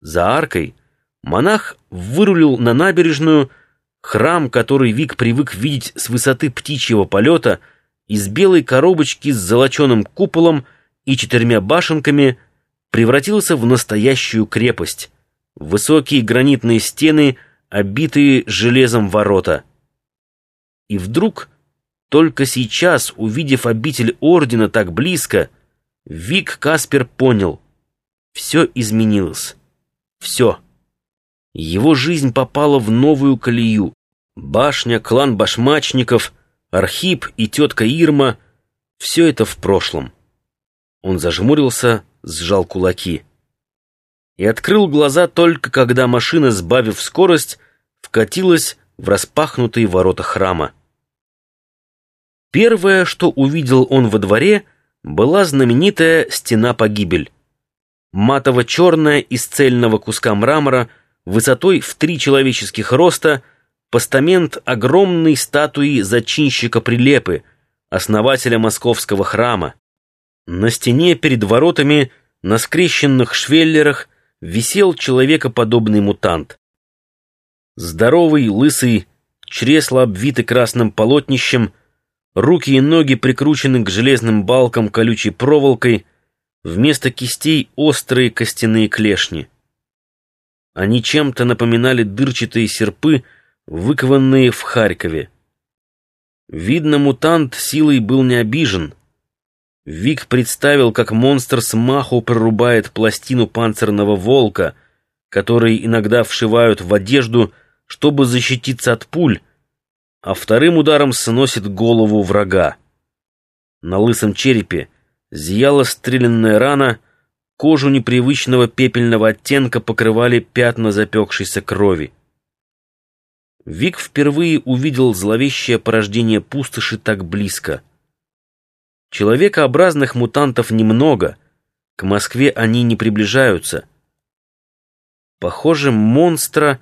За аркой монах вырулил на набережную, храм, который Вик привык видеть с высоты птичьего полета, из белой коробочки с золоченым куполом и четырьмя башенками превратился в настоящую крепость. Высокие гранитные стены, обитые железом ворота. И вдруг, только сейчас, увидев обитель ордена так близко, Вик Каспер понял — все изменилось. Все. Его жизнь попала в новую колею. Башня, клан башмачников, Архип и тетка Ирма — все это в прошлом. Он зажмурился, сжал кулаки. И открыл глаза только когда машина, сбавив скорость, вкатилась в распахнутые ворота храма. Первое, что увидел он во дворе, была знаменитая стена-погибель матово-черная из цельного куска мрамора, высотой в три человеческих роста, постамент огромной статуи зачинщика Прилепы, основателя московского храма. На стене перед воротами, на скрещенных швеллерах, висел человекоподобный мутант. Здоровый, лысый, чресло обвиты красным полотнищем, руки и ноги прикручены к железным балкам колючей проволокой, Вместо кистей острые костяные клешни. Они чем-то напоминали дырчатые серпы, выкованные в Харькове. Видно, мутант силой был не обижен. Вик представил, как монстр с маху прорубает пластину панцирного волка, который иногда вшивают в одежду, чтобы защититься от пуль, а вторым ударом сносит голову врага. На лысом черепе Зияла стрелянная рана, кожу непривычного пепельного оттенка покрывали пятна запекшейся крови. Вик впервые увидел зловещее порождение пустоши так близко. Человекообразных мутантов немного, к Москве они не приближаются. Похоже, монстра,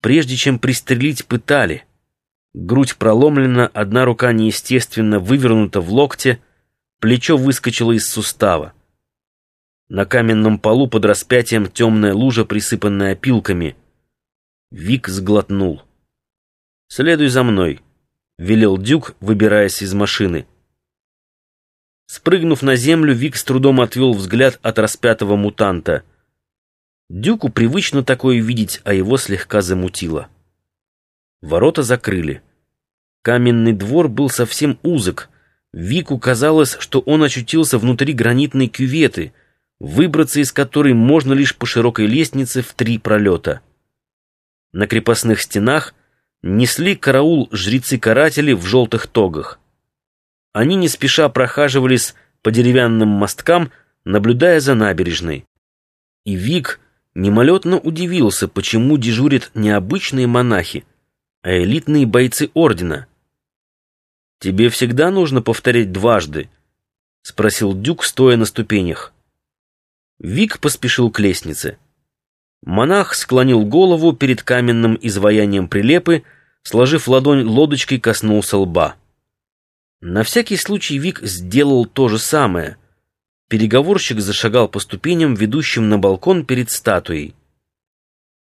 прежде чем пристрелить, пытали. Грудь проломлена, одна рука неестественно вывернута в локте — Плечо выскочило из сустава. На каменном полу под распятием темная лужа, присыпанная опилками. Вик сглотнул. «Следуй за мной», — велел Дюк, выбираясь из машины. Спрыгнув на землю, Вик с трудом отвел взгляд от распятого мутанта. Дюку привычно такое видеть, а его слегка замутило. Ворота закрыли. Каменный двор был совсем узок, Вику казалось, что он очутился внутри гранитной кюветы, выбраться из которой можно лишь по широкой лестнице в три пролета. На крепостных стенах несли караул жрецы-каратели в желтых тогах. Они не спеша прохаживались по деревянным мосткам, наблюдая за набережной. И Вик мимолетно удивился, почему дежурят не обычные монахи, а элитные бойцы ордена — «Тебе всегда нужно повторять дважды?» — спросил Дюк, стоя на ступенях. Вик поспешил к лестнице. Монах склонил голову перед каменным изваянием прилепы, сложив ладонь лодочкой, коснулся лба. На всякий случай Вик сделал то же самое. Переговорщик зашагал по ступеням, ведущим на балкон перед статуей.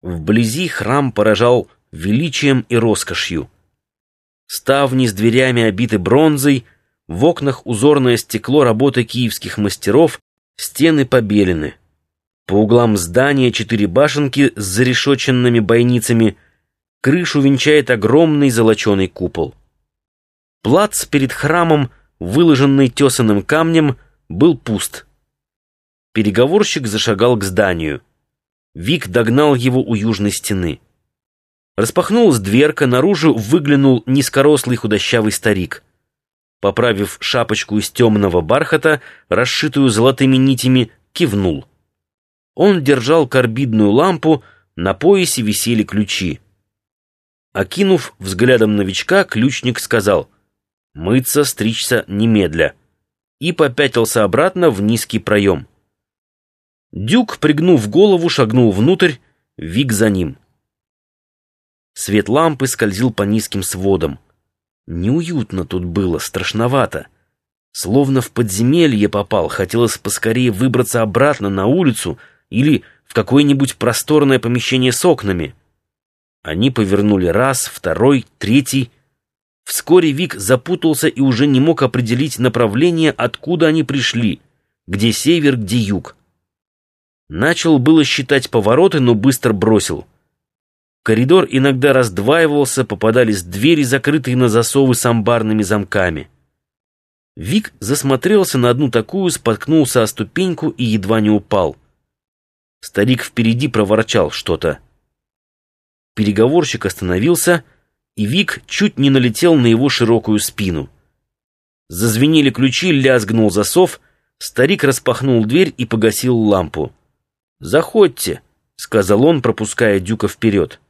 Вблизи храм поражал величием и роскошью. Ставни с дверями обиты бронзой, в окнах узорное стекло работы киевских мастеров, стены побелены. По углам здания четыре башенки с зарешоченными бойницами, крышу венчает огромный золоченый купол. Плац перед храмом, выложенный тесаным камнем, был пуст. Переговорщик зашагал к зданию. Вик догнал его у южной стены. Распахнулась дверка, наружу выглянул низкорослый худощавый старик. Поправив шапочку из темного бархата, расшитую золотыми нитями, кивнул. Он держал карбидную лампу, на поясе висели ключи. Окинув взглядом новичка, ключник сказал «Мыться, стричься немедля» и попятился обратно в низкий проем. Дюк, пригнув голову, шагнул внутрь, Вик за ним. Свет лампы скользил по низким сводам. Неуютно тут было, страшновато. Словно в подземелье попал, хотелось поскорее выбраться обратно на улицу или в какое-нибудь просторное помещение с окнами. Они повернули раз, второй, третий. Вскоре Вик запутался и уже не мог определить направление, откуда они пришли, где север, где юг. Начал было считать повороты, но быстро бросил. Коридор иногда раздваивался, попадались двери, закрытые на засовы с амбарными замками. Вик засмотрелся на одну такую, споткнулся о ступеньку и едва не упал. Старик впереди проворчал что-то. Переговорщик остановился, и Вик чуть не налетел на его широкую спину. Зазвенели ключи, лязгнул засов, старик распахнул дверь и погасил лампу. «Заходьте», — сказал он, пропуская Дюка вперед.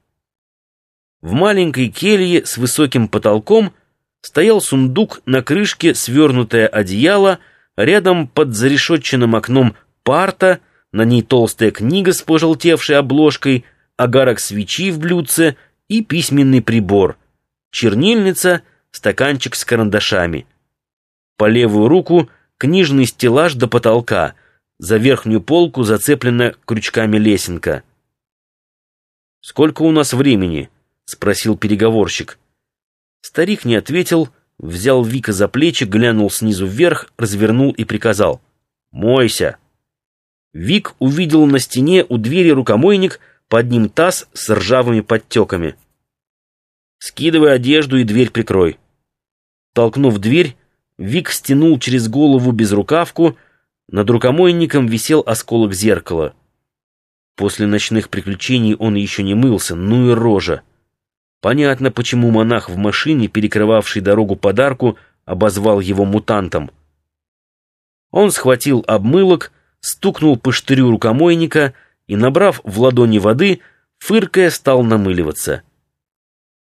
В маленькой келье с высоким потолком стоял сундук на крышке, свернутое одеяло, рядом под зарешетченным окном парта, на ней толстая книга с пожелтевшей обложкой, огарок свечи в блюдце и письменный прибор, чернильница, стаканчик с карандашами. По левую руку книжный стеллаж до потолка, за верхнюю полку зацеплена крючками лесенка. «Сколько у нас времени?» — спросил переговорщик. Старик не ответил, взял Вика за плечи, глянул снизу вверх, развернул и приказал. «Мойся!» Вик увидел на стене у двери рукомойник, под ним таз с ржавыми подтеками. «Скидывай одежду и дверь прикрой». Толкнув дверь, Вик стянул через голову безрукавку, над рукомойником висел осколок зеркала. После ночных приключений он еще не мылся, ну и рожа. Понятно, почему монах в машине, перекрывавший дорогу подарку, обозвал его мутантом. Он схватил обмылок, стукнул по штырю рукомойника и, набрав в ладони воды, фыркая, стал намыливаться.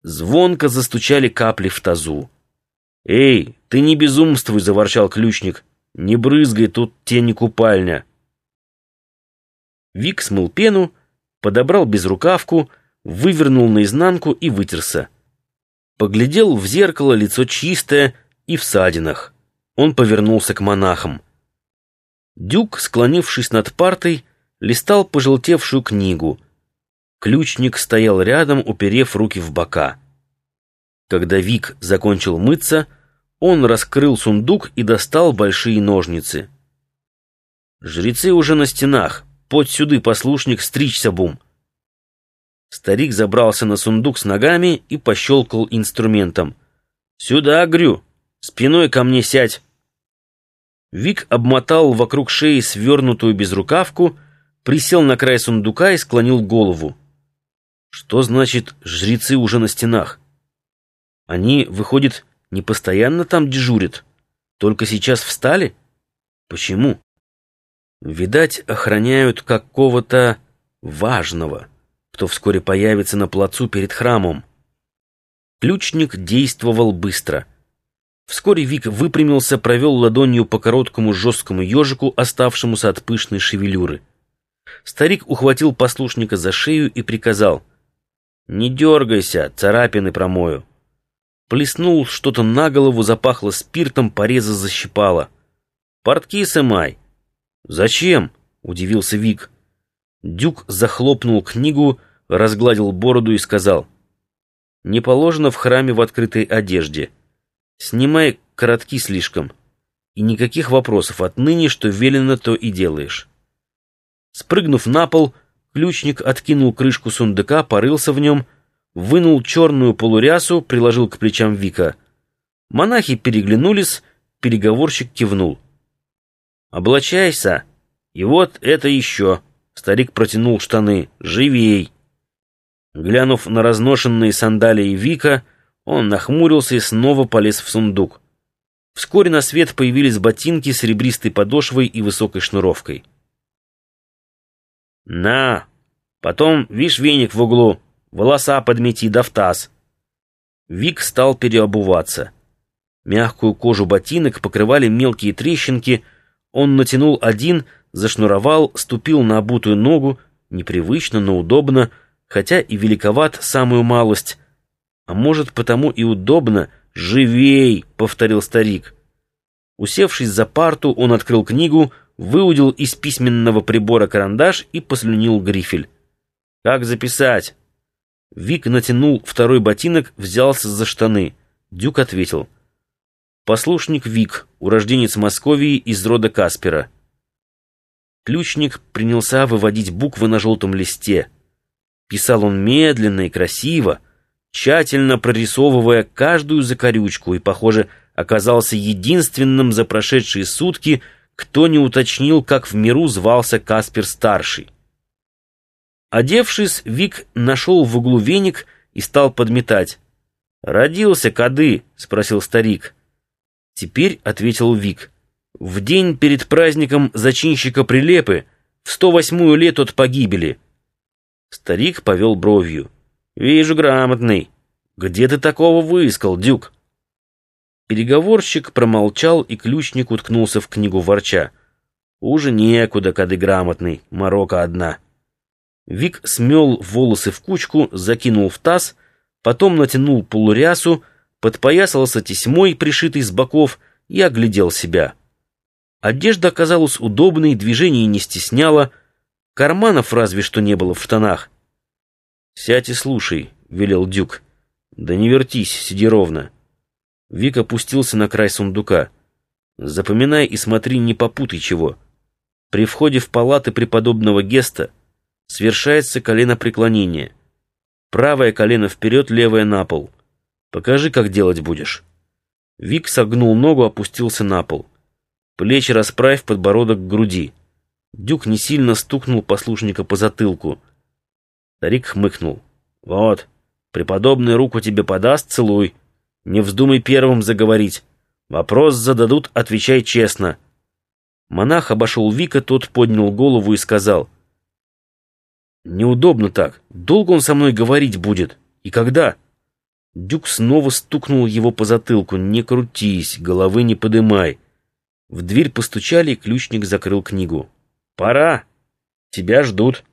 Звонко застучали капли в тазу. «Эй, ты не безумствуй!» — заворчал ключник. «Не брызгай, тут те купальня!» Вик смыл пену, подобрал безрукавку, вывернул наизнанку и вытерся. Поглядел в зеркало, лицо чистое и в садинах. Он повернулся к монахам. Дюк, склонившись над партой, листал пожелтевшую книгу. Ключник стоял рядом, уперев руки в бока. Когда Вик закончил мыться, он раскрыл сундук и достал большие ножницы. «Жрецы уже на стенах. Подь сюды, послушник, стричься бум». Старик забрался на сундук с ногами и пощелкал инструментом. «Сюда, Грю! Спиной ко мне сядь!» Вик обмотал вокруг шеи свернутую безрукавку, присел на край сундука и склонил голову. Что значит «жрецы уже на стенах»? Они, выходит, не постоянно там дежурят? Только сейчас встали? Почему? Видать, охраняют какого-то важного, кто вскоре появится на плацу перед храмом. Ключник действовал быстро — Вскоре Вик выпрямился, провел ладонью по короткому жесткому ежику, оставшемуся от пышной шевелюры. Старик ухватил послушника за шею и приказал. «Не дергайся, царапины промою». Плеснул что-то на голову, запахло спиртом, пореза защипало. «Портки сымай». «Зачем?» — удивился Вик. Дюк захлопнул книгу, разгладил бороду и сказал. «Не положено в храме в открытой одежде». Снимай коротки слишком. И никаких вопросов отныне, что велено, то и делаешь. Спрыгнув на пол, ключник откинул крышку сундука, порылся в нем, вынул черную полурясу, приложил к плечам Вика. Монахи переглянулись, переговорщик кивнул. «Облачайся! И вот это еще!» Старик протянул штаны. «Живей!» Глянув на разношенные сандалии Вика, он нахмурился и снова полез в сундук. Вскоре на свет появились ботинки с ребристой подошвой и высокой шнуровкой. «На! Потом, вишь, веник в углу, волоса подмети да в таз!» Вик стал переобуваться. Мягкую кожу ботинок покрывали мелкие трещинки, он натянул один, зашнуровал, ступил на обутую ногу, непривычно, но удобно, хотя и великоват самую малость, а может, потому и удобно. Живей!» — повторил старик. Усевшись за парту, он открыл книгу, выудил из письменного прибора карандаш и послюнил грифель. «Как записать?» Вик натянул второй ботинок, взялся за штаны. Дюк ответил. «Послушник Вик, урожденец Московии из рода Каспера». Ключник принялся выводить буквы на желтом листе. Писал он медленно и красиво, тщательно прорисовывая каждую закорючку, и, похоже, оказался единственным за прошедшие сутки, кто не уточнил, как в миру звался Каспер-старший. Одевшись, Вик нашел в углу веник и стал подметать. «Родился кады?» — спросил старик. Теперь ответил Вик. «В день перед праздником зачинщика Прилепы, в 108-ю лет от погибели». Старик повел бровью. «Вижу, грамотный. Где ты такого выискал, Дюк?» Переговорщик промолчал, и ключник уткнулся в книгу ворча. «Уже некуда, кады грамотный, морока одна». Вик смел волосы в кучку, закинул в таз, потом натянул полурясу, подпоясался тесьмой, пришитой с боков, и оглядел себя. Одежда оказалась удобной, движений не стесняла, карманов разве что не было в штанах. «Сядь и слушай», — велел Дюк. «Да не вертись, сиди ровно». Вик опустился на край сундука. «Запоминай и смотри, не попутай чего. При входе в палаты преподобного Геста Свершается коленопреклонение. Правое колено вперед, левое на пол. Покажи, как делать будешь. Вик согнул ногу, опустился на пол. Плечи расправь, подбородок к груди. Дюк не сильно стукнул послушника по затылку. Старик хмыкнул. «Вот, преподобный руку тебе подаст, целуй. Не вздумай первым заговорить. Вопрос зададут, отвечай честно». Монах обошел Вика, тот поднял голову и сказал. Неудобно так. Долго он со мной говорить будет? И когда? Дюк снова стукнул его по затылку. Не крутись, головы не подымай. В дверь постучали, и ключник закрыл книгу. «Пора! Тебя ждут!»